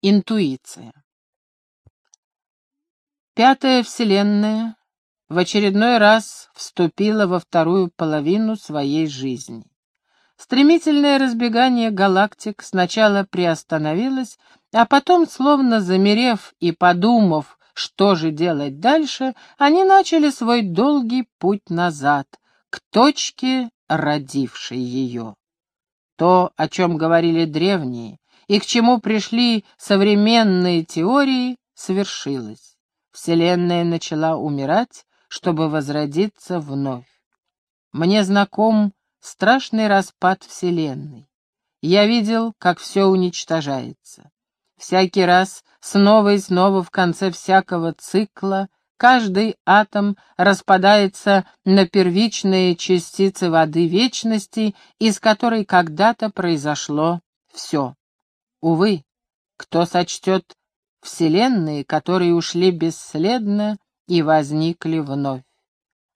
Интуиция. Пятая Вселенная в очередной раз вступила во вторую половину своей жизни. Стремительное разбегание галактик сначала приостановилось, а потом, словно замерев и подумав, что же делать дальше, они начали свой долгий путь назад, к точке, родившей ее. То, о чем говорили древние, и к чему пришли современные теории, свершилось. Вселенная начала умирать, чтобы возродиться вновь. Мне знаком страшный распад Вселенной. Я видел, как все уничтожается. Всякий раз, снова и снова в конце всякого цикла, каждый атом распадается на первичные частицы воды вечности, из которой когда-то произошло все. Увы, кто сочтет вселенные, которые ушли бесследно и возникли вновь.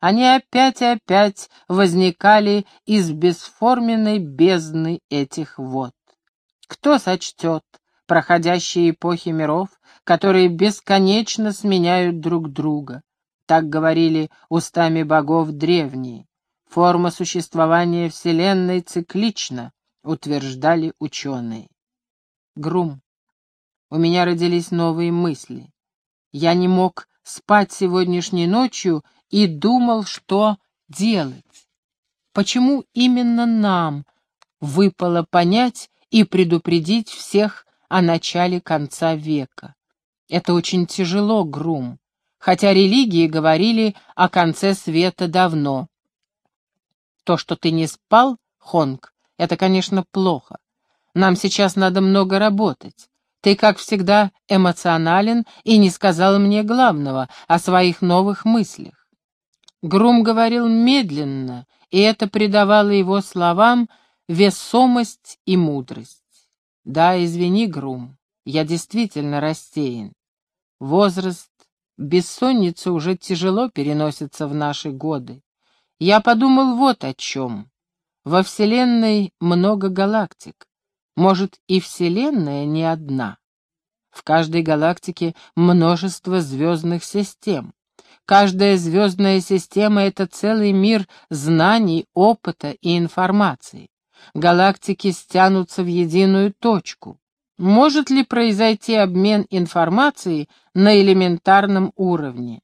Они опять и опять возникали из бесформенной бездны этих вод. Кто сочтет проходящие эпохи миров, которые бесконечно сменяют друг друга? Так говорили устами богов древние. Форма существования Вселенной циклична, утверждали ученые. Грум. У меня родились новые мысли. Я не мог спать сегодняшней ночью и думал, что делать. Почему именно нам выпало понять и предупредить всех о начале конца века? Это очень тяжело, Грум, хотя религии говорили о конце света давно. То, что ты не спал, Хонг, это, конечно, плохо. Нам сейчас надо много работать. Ты, как всегда, эмоционален и не сказал мне главного о своих новых мыслях. Грум говорил медленно, и это придавало его словам весомость и мудрость. Да, извини, Грум, я действительно растерян. Возраст, бессонница уже тяжело переносится в наши годы. Я подумал вот о чем. Во Вселенной много галактик. Может, и Вселенная не одна. В каждой галактике множество звездных систем. Каждая звездная система — это целый мир знаний, опыта и информации. Галактики стянутся в единую точку. Может ли произойти обмен информацией на элементарном уровне?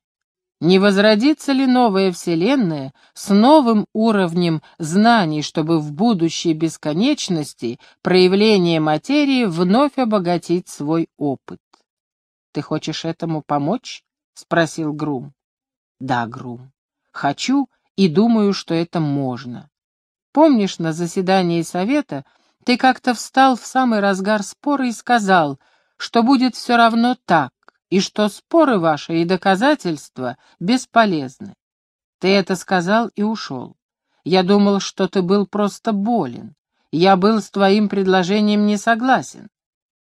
Не возродится ли новая Вселенная с новым уровнем знаний, чтобы в будущей бесконечности проявление материи вновь обогатить свой опыт? «Ты хочешь этому помочь?» — спросил Грум. «Да, Грум. Хочу и думаю, что это можно. Помнишь, на заседании совета ты как-то встал в самый разгар спора и сказал, что будет все равно так, и что споры ваши и доказательства бесполезны. Ты это сказал и ушел. Я думал, что ты был просто болен. Я был с твоим предложением не согласен.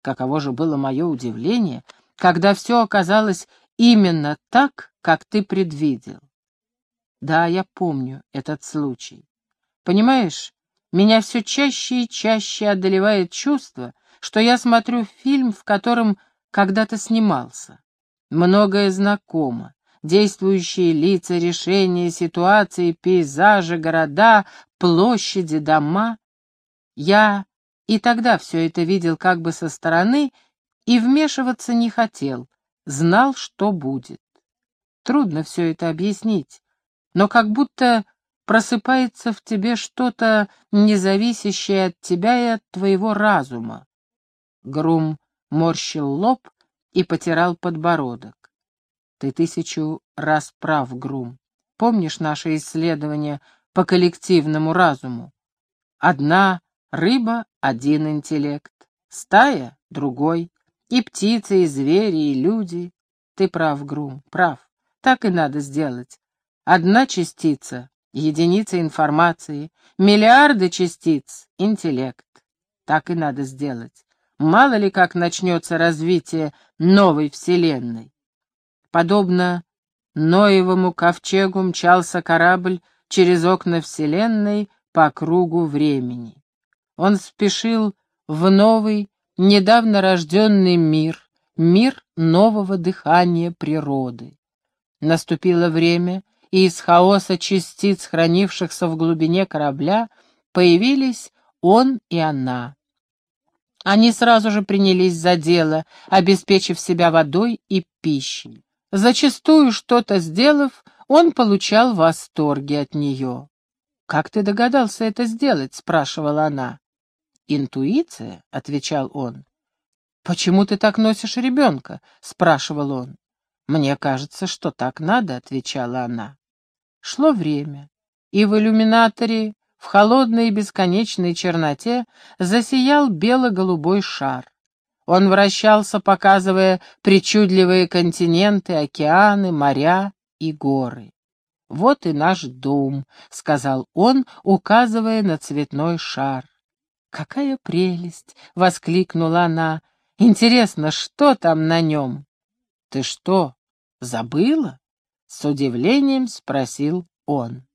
Каково же было мое удивление, когда все оказалось именно так, как ты предвидел. Да, я помню этот случай. Понимаешь, меня все чаще и чаще одолевает чувство, что я смотрю фильм, в котором когда-то снимался. Многое знакомо. Действующие лица, решения, ситуации, пейзажи, города, площади, дома. Я и тогда все это видел как бы со стороны и вмешиваться не хотел, знал, что будет. Трудно все это объяснить, но как будто просыпается в тебе что-то, независящее от тебя и от твоего разума. Грум морщил лоб и потирал подбородок. Ты тысячу раз прав, Грум. Помнишь наше исследование по коллективному разуму? Одна рыба — один интеллект, стая — другой, и птицы, и звери, и люди. Ты прав, Грум, прав. Так и надо сделать. Одна частица — единица информации, миллиарды частиц — интеллект. Так и надо сделать. Мало ли как начнется развитие новой вселенной. Подобно Ноевому ковчегу мчался корабль через окна вселенной по кругу времени. Он спешил в новый, недавно рожденный мир, мир нового дыхания природы. Наступило время, и из хаоса частиц, хранившихся в глубине корабля, появились он и она. Они сразу же принялись за дело, обеспечив себя водой и пищей. Зачастую, что-то сделав, он получал восторги от нее. «Как ты догадался это сделать?» — спрашивала она. «Интуиция», — отвечал он. «Почему ты так носишь ребенка?» — спрашивал он. «Мне кажется, что так надо», — отвечала она. Шло время, и в иллюминаторе в холодной и бесконечной черноте засиял бело-голубой шар. Он вращался, показывая причудливые континенты, океаны, моря и горы. «Вот и наш дом», — сказал он, указывая на цветной шар. «Какая прелесть!» — воскликнула она. «Интересно, что там на нем?» «Ты что, забыла?» — с удивлением спросил он.